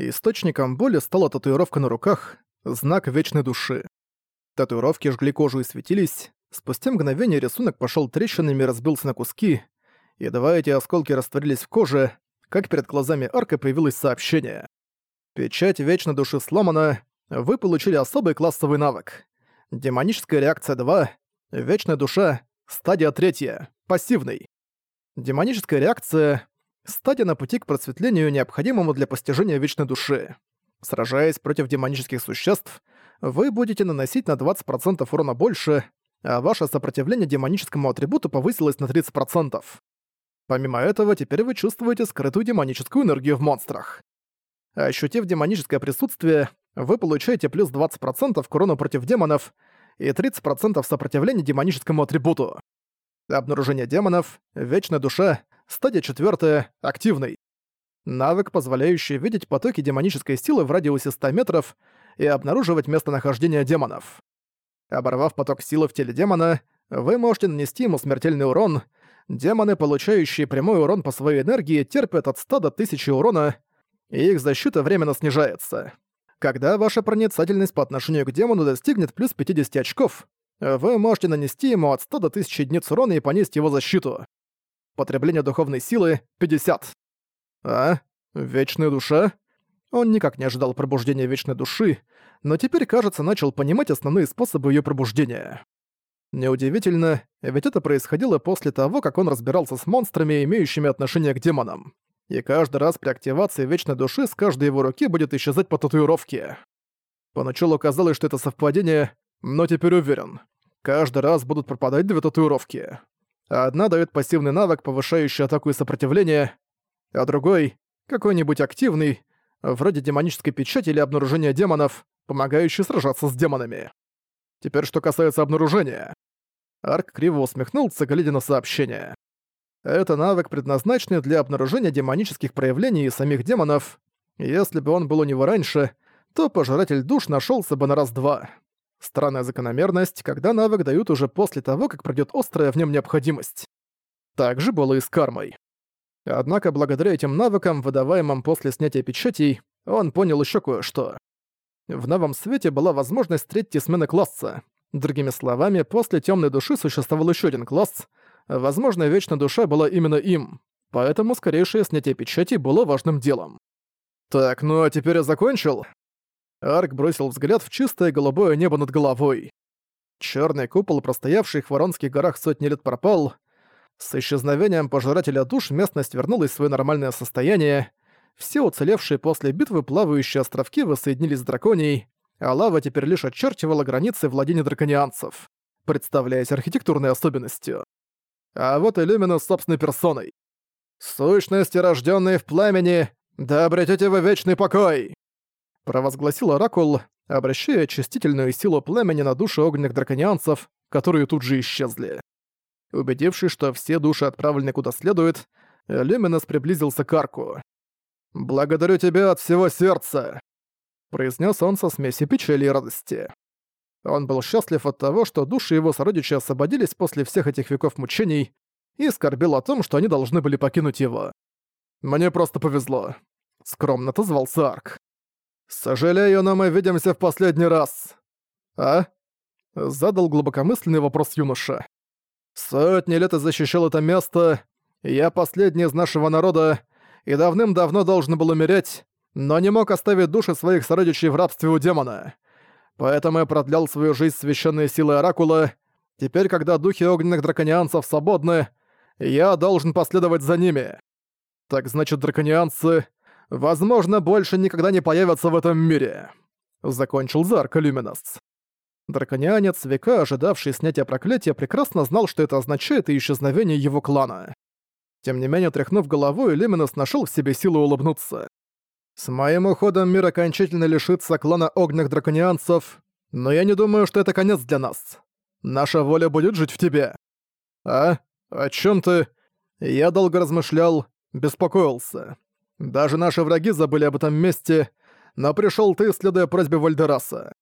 Источником боли стала татуировка на руках, знак вечной души. Татуировки жгли кожу и светились. Спустя мгновение рисунок пошел трещинами и разбился на куски. Едва эти осколки растворились в коже, как перед глазами арка появилось сообщение. Печать вечной души сломана, вы получили особый классовый навык. Демоническая реакция 2, вечная душа, стадия 3, пассивный. Демоническая реакция Стадия на пути к просветлению, необходимому для постижения вечной души. Сражаясь против демонических существ, вы будете наносить на 20% урона больше, а ваше сопротивление демоническому атрибуту повысилось на 30%. Помимо этого, теперь вы чувствуете скрытую демоническую энергию в монстрах. Ощутив демоническое присутствие, вы получаете плюс 20% к урону против демонов и 30% сопротивления демоническому атрибуту. Обнаружение демонов, вечная душа, Стадия четвертая — активный. Навык, позволяющий видеть потоки демонической силы в радиусе 100 метров и обнаруживать местонахождение демонов. Оборвав поток силы в теле демона, вы можете нанести ему смертельный урон. Демоны, получающие прямой урон по своей энергии, терпят от 100 до 1000 урона, и их защита временно снижается. Когда ваша проницательность по отношению к демону достигнет плюс 50 очков, вы можете нанести ему от 100 до 1000 единиц урона и понизить его защиту. Потребление духовной силы — 50. А? Вечная душа? Он никак не ожидал пробуждения вечной души, но теперь, кажется, начал понимать основные способы ее пробуждения. Неудивительно, ведь это происходило после того, как он разбирался с монстрами, имеющими отношение к демонам. И каждый раз при активации вечной души с каждой его руки будет исчезать по татуировке. Поначалу казалось, что это совпадение, но теперь уверен. Каждый раз будут пропадать две татуировки. Одна дает пассивный навык, повышающий атаку и сопротивление, а другой — какой-нибудь активный, вроде демонической печати или обнаружения демонов, помогающий сражаться с демонами. Теперь что касается обнаружения. Арк криво усмехнулся, глядя на сообщение. Это навык, предназначенный для обнаружения демонических проявлений и самих демонов. Если бы он был у него раньше, то Пожиратель Душ нашелся бы на раз-два. Странная закономерность, когда навык дают уже после того, как пройдет острая в нем необходимость. Так же было и с кармой. Однако благодаря этим навыкам, выдаваемым после снятия печатей, он понял еще кое-что. В новом свете была возможность третьей смены класса. Другими словами, после темной души существовал еще один класс. Возможно, вечная душа была именно им. Поэтому скорейшее снятие печати было важным делом. «Так, ну а теперь я закончил?» Арк бросил взгляд в чистое голубое небо над головой. Черный купол, простоявший в Воронских горах сотни лет, пропал. С исчезновением пожирателя душ местность вернулась в свое нормальное состояние. Все уцелевшие после битвы плавающие островки воссоединились с драконией, а лава теперь лишь очерчивала границы владения драконианцев, представляясь архитектурной особенностью. А вот и Люмина с собственной персоной. «Сущности, рожденные в пламени, да обретете вы вечный покой!» Провозгласил Оракул, обращая очистительную силу племени на души огненных драконианцев, которые тут же исчезли. Убедившись, что все души отправлены куда следует, Люминос приблизился к арку. «Благодарю тебя от всего сердца!» произнес он со смесью печали и радости. Он был счастлив от того, что души его сородичей освободились после всех этих веков мучений и скорбел о том, что они должны были покинуть его. «Мне просто повезло», — скромно отозвался Арк. «Сожалею, но мы видимся в последний раз». «А?» — задал глубокомысленный вопрос юноша. «Сотни лет я защищал это место, я последний из нашего народа, и давным-давно должен был умереть, но не мог оставить души своих сородичей в рабстве у демона. Поэтому я продлял свою жизнь священной силой Оракула. Теперь, когда духи огненных драконианцев свободны, я должен последовать за ними. Так значит, драконианцы возможно, больше никогда не появятся в этом мире», — закончил Зарк Люминос. Драконианец, века ожидавший снятия проклятия, прекрасно знал, что это означает и исчезновение его клана. Тем не менее, тряхнув головой, Люминос нашел в себе силу улыбнуться. «С моим уходом мир окончательно лишится клана огненных драконианцев, но я не думаю, что это конец для нас. Наша воля будет жить в тебе». «А? О чем ты?» Я долго размышлял, беспокоился. Даже наши враги забыли об этом месте, но пришел ты, следуя просьбе Вальдераса.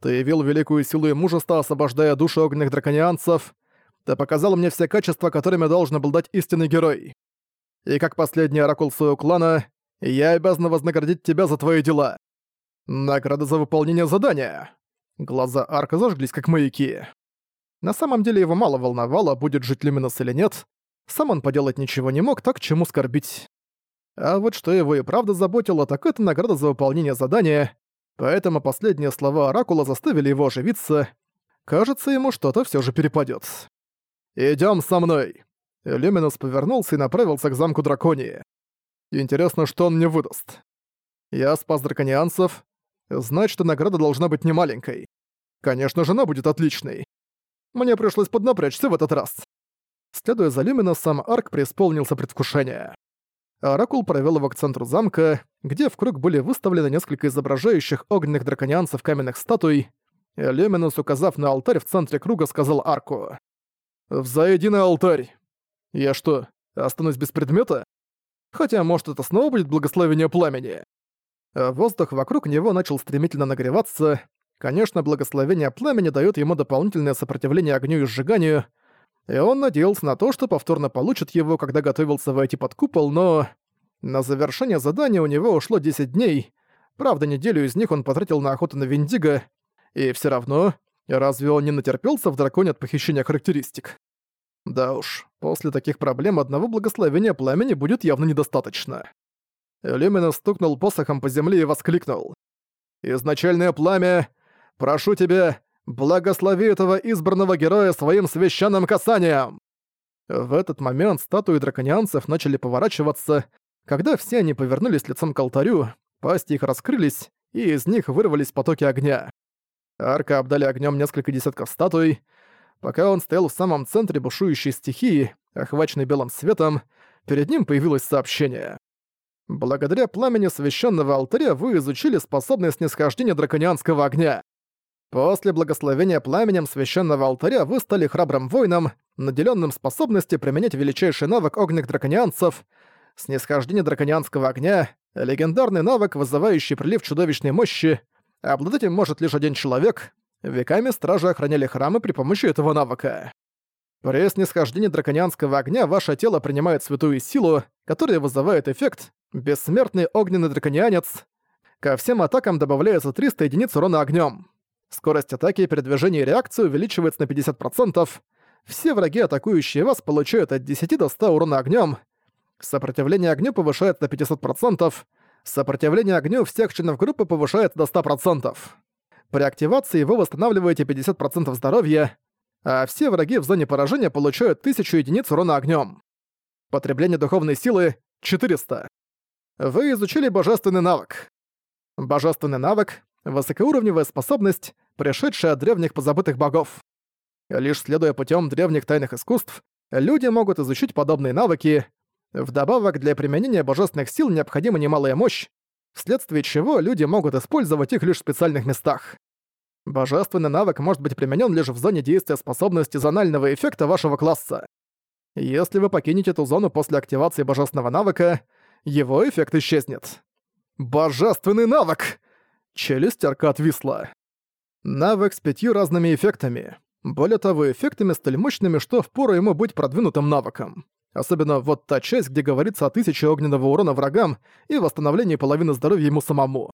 Ты явил великую силу и мужество, освобождая души огненных драконианцев. Ты показал мне все качества, которыми должен был дать истинный герой. И как последний оракул своего клана, Я обязан вознаградить тебя за твои дела. Награда за выполнение задания. Глаза Арка зажглись как маяки. На самом деле его мало волновало, будет жить Люминус или нет. Сам он поделать ничего не мог, так чему скорбить. А вот что его и правда заботило, так это награда за выполнение задания, поэтому последние слова Оракула заставили его оживиться. Кажется, ему что-то всё же перепадёт. «Идём со мной!» Люминус повернулся и направился к замку Драконии. Интересно, что он мне выдаст. Я спас драконианцев, значит, награда должна быть немаленькой. Конечно, жена будет отличной. Мне пришлось поднапрячься в этот раз. Следуя за Люминусом, Арк преисполнился предвкушения. Оракул провел его к центру замка, где в круг были выставлены несколько изображающих огненных драконианцев каменных статуй. Люминус, указав на алтарь в центре круга, сказал Арку. «Взойди на алтарь!» «Я что, останусь без предмета?» Хотя, может, это снова будет благословение пламени. Воздух вокруг него начал стремительно нагреваться. Конечно, благословение пламени дает ему дополнительное сопротивление огню и сжиганию, и он надеялся на то, что повторно получит его, когда готовился войти под купол, но... На завершение задания у него ушло 10 дней. Правда, неделю из них он потратил на охоту на Виндиго, и все равно, разве он не натерпелся в драконе от похищения характеристик? Да уж, после таких проблем одного благословения пламени будет явно недостаточно. Люмина стукнул посохом по земле и воскликнул. «Изначальное пламя, прошу тебя, Благослови этого избранного героя своим священным касанием!» В этот момент статуи драконианцев начали поворачиваться. Когда все они повернулись лицом к алтарю, пасти их раскрылись, и из них вырвались потоки огня. Арка обдали огнем несколько десятков статуй. Пока он стоял в самом центре бушующей стихии, охваченной белым светом, перед ним появилось сообщение. Благодаря пламени священного алтаря вы изучили способность снисхождения драконианского огня. После благословения пламенем священного алтаря вы стали храбрым воином, наделенным способностью применять величайший навык огненных драконианцев, снисхождение драконианского огня, легендарный навык, вызывающий прилив чудовищной мощи, обладать им может лишь один человек. Веками стражи охраняли храмы при помощи этого навыка. При снисхождении драконианского огня ваше тело принимает святую силу, которая вызывает эффект «Бессмертный огненный драконианец». Ко всем атакам добавляется 300 единиц урона огнем. Скорость атаки, передвижения и реакции увеличивается на 50%. Все враги, атакующие вас, получают от 10 до 100 урона огнем. Сопротивление огню повышается на 500%. Сопротивление огню всех членов группы повышается до 100%. При активации вы восстанавливаете 50% здоровья, а все враги в зоне поражения получают 1000 единиц урона огнем. Потребление духовной силы — 400. Вы изучили божественный навык. Божественный навык высокоуровневая способность, пришедшая от древних позабытых богов. Лишь следуя путем древних тайных искусств, люди могут изучить подобные навыки. Вдобавок, для применения божественных сил необходима немалая мощь, вследствие чего люди могут использовать их лишь в специальных местах. Божественный навык может быть применен лишь в зоне действия способности зонального эффекта вашего класса. Если вы покинете эту зону после активации божественного навыка, его эффект исчезнет. Божественный навык! Челюсть арка отвисла. Навык с пятью разными эффектами. Более того, эффектами столь мощными, что впору ему быть продвинутым навыком. Особенно вот та часть, где говорится о тысяче огненного урона врагам и восстановлении половины здоровья ему самому.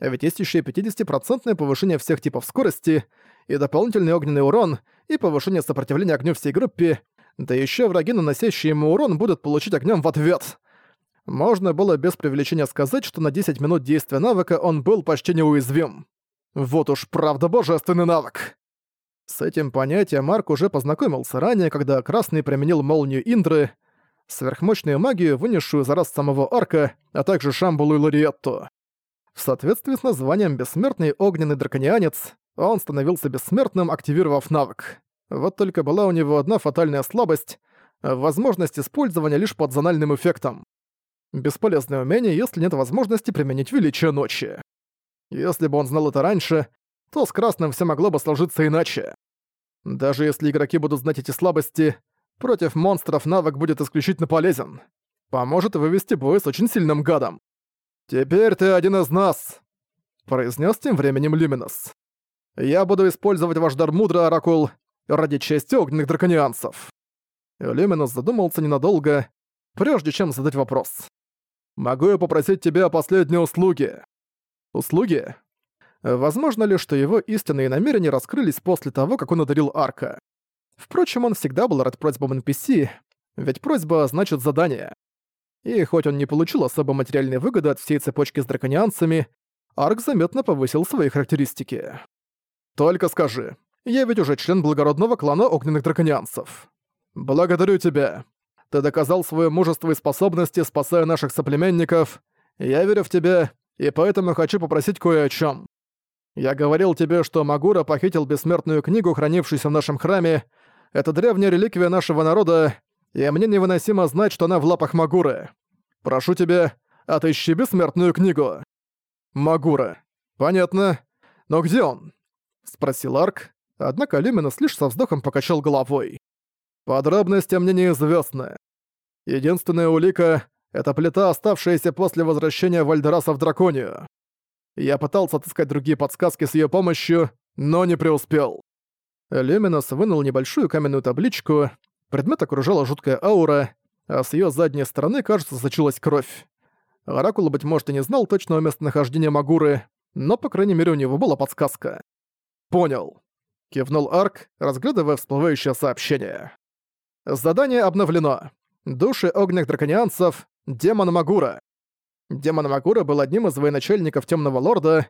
А ведь есть еще и 50% повышение всех типов скорости, и дополнительный огненный урон, и повышение сопротивления огню всей группе, да еще враги, наносящие ему урон, будут получить огнем в ответ. Можно было без привлечения сказать, что на 10 минут действия навыка он был почти неуязвим. Вот уж правда божественный навык! С этим понятием Марк уже познакомился ранее, когда Красный применил молнию Индры, сверхмощную магию, вынесшую за раз самого Арка, а также Шамбулу и Лариетту. В соответствии с названием «Бессмертный огненный драконианец», он становился бессмертным, активировав навык. Вот только была у него одна фатальная слабость — возможность использования лишь под зональным эффектом. Бесполезное умение, если нет возможности применить величие ночи. Если бы он знал это раньше, то с Красным все могло бы сложиться иначе. Даже если игроки будут знать эти слабости, против монстров навык будет исключительно полезен. Поможет вывести бой с очень сильным гадом. «Теперь ты один из нас», — произнес тем временем Люминус. «Я буду использовать ваш дар мудро, Оракул, ради чести огненных драконианцев». Люминус задумался ненадолго, прежде чем задать вопрос. Могу я попросить тебя о последней услуге?» «Услуги?» Возможно ли, что его истинные намерения раскрылись после того, как он одарил Арка? Впрочем, он всегда был рад просьбам NPC, ведь просьба значит задание. И хоть он не получил особо материальной выгоды от всей цепочки с драконианцами, Арк заметно повысил свои характеристики. «Только скажи, я ведь уже член благородного клана огненных драконианцев. Благодарю тебя. Ты доказал свое мужество и способности, спасая наших соплеменников. Я верю в тебя, и поэтому хочу попросить кое о чем. Я говорил тебе, что Магура похитил бессмертную книгу, хранившуюся в нашем храме. Это древняя реликвия нашего народа, и мне невыносимо знать, что она в лапах Магуры. Прошу тебя, отыщи бессмертную книгу. Магура. Понятно. Но где он? Спросил Арк, однако Люминус лишь со вздохом покачал головой. Подробности мне неизвестны. Единственная улика — это плита, оставшаяся после возвращения Вальдераса в Драконию. Я пытался отыскать другие подсказки с ее помощью, но не преуспел. Люминус вынул небольшую каменную табличку, предмет окружала жуткая аура, а с ее задней стороны, кажется, сочилась кровь. Оракул, быть может, и не знал точного местонахождения Магуры, но, по крайней мере, у него была подсказка. «Понял», — кивнул Арк, разглядывая всплывающее сообщение. «Задание обновлено. Души огненных драконианцев, демон Магура. Демон Магура был одним из военачальников Темного Лорда.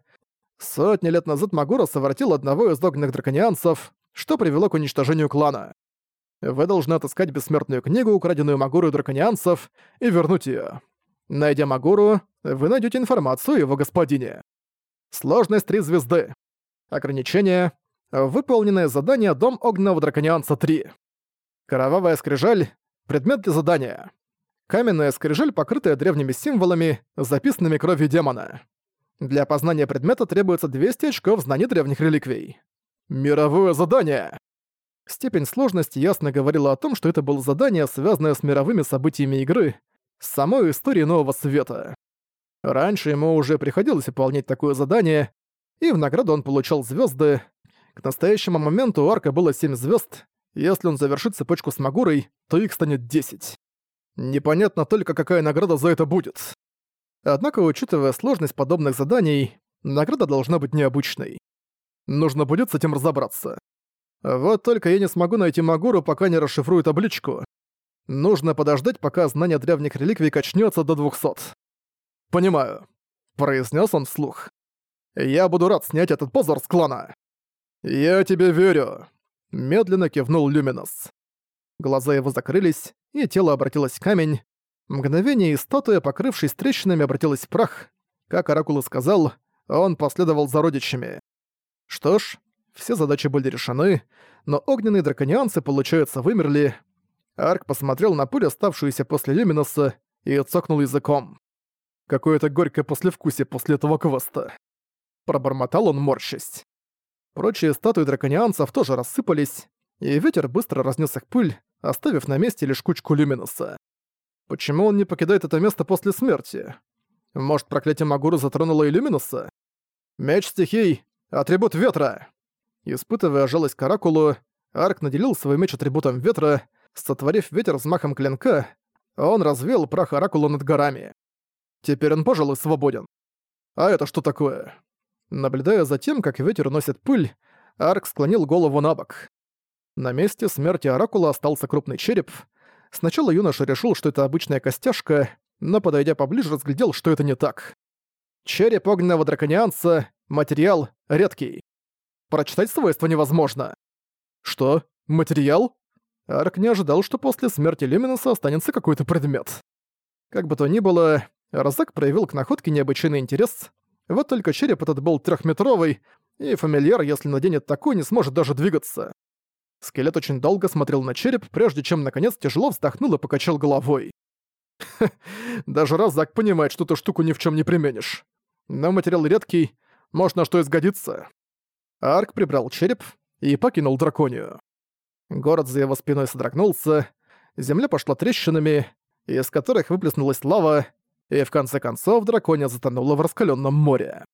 Сотни лет назад Магура совратил одного из огненных драконианцев, что привело к уничтожению клана. Вы должны отыскать бессмертную книгу, украденную Магуру драконианцев, и вернуть ее. Найдя Магуру, вы найдете информацию о его господине. Сложность 3 звезды. Ограничение. Выполненное задание Дом Огненного Драконианца 3. Кровавая скрижаль. Предмет для задания. Каменная скрижаль, покрытая древними символами, записанными кровью демона. Для опознания предмета требуется 200 очков знаний древних реликвий. Мировое задание! Степень сложности ясно говорила о том, что это было задание, связанное с мировыми событиями игры, с самой историей Нового Света. Раньше ему уже приходилось выполнять такое задание, и в награду он получал звезды. К настоящему моменту у Арка было 7 звезд. Если он завершит цепочку с Магурой, то их станет 10. Непонятно только, какая награда за это будет. Однако, учитывая сложность подобных заданий, награда должна быть необычной. Нужно будет с этим разобраться. Вот только я не смогу найти Магуру, пока не расшифрую табличку. Нужно подождать, пока знание древних реликвий качнется до 200. «Понимаю», — произнес он вслух. «Я буду рад снять этот позор с клана». «Я тебе верю», — медленно кивнул Люминус. Глаза его закрылись, и тело обратилось в камень. Мгновение и статуя, покрывшись трещинами, обратилась в прах. Как Оракул и сказал, он последовал за родичами. Что ж, все задачи были решены, но огненные драконианцы, получается, вымерли. Арк посмотрель на пулю, оставшуюся после Люминуса, и цокнул языком. Какое-то горькое послевкусие после этого квеста. Пробормотал он, морщась. Прочие статуи драконианцев тоже рассыпались, и ветер быстро разнес их пыль, оставив на месте лишь кучку люминуса. Почему он не покидает это место после смерти? Может, проклятие Магуру затронуло и люминуса? Меч стихий — атрибут ветра! Испытывая жалость к Оракулу, Арк наделил свой меч атрибутом ветра, сотворив ветер взмахом клинка, он развеял прах Оракула над горами. Теперь он, пожалуй, свободен. А это что такое? Наблюдая за тем, как ветер носит пыль, Арк склонил голову на бок. На месте смерти Оракула остался крупный череп. Сначала юноша решил, что это обычная костяшка, но, подойдя поближе, разглядел, что это не так. Череп огненного драконианца, материал редкий. Прочитать свойства невозможно. Что? Материал? Арк не ожидал, что после смерти Люминуса останется какой-то предмет. Как бы то ни было, Розак проявил к находке необычайный интерес. Вот только череп этот был трехметровый, и фамильяр, если наденет такой, не сможет даже двигаться. Скелет очень долго смотрел на череп, прежде чем наконец тяжело вздохнул и покачал головой. даже Розак понимает, что эту штуку ни в чем не применишь. Но материал редкий, можно что изгодится. Арк прибрал череп и покинул драконию. Город за его спиной содрогнулся, земля пошла трещинами, из которых выплеснулась лава, и в конце концов дракония затонула в раскаленном море.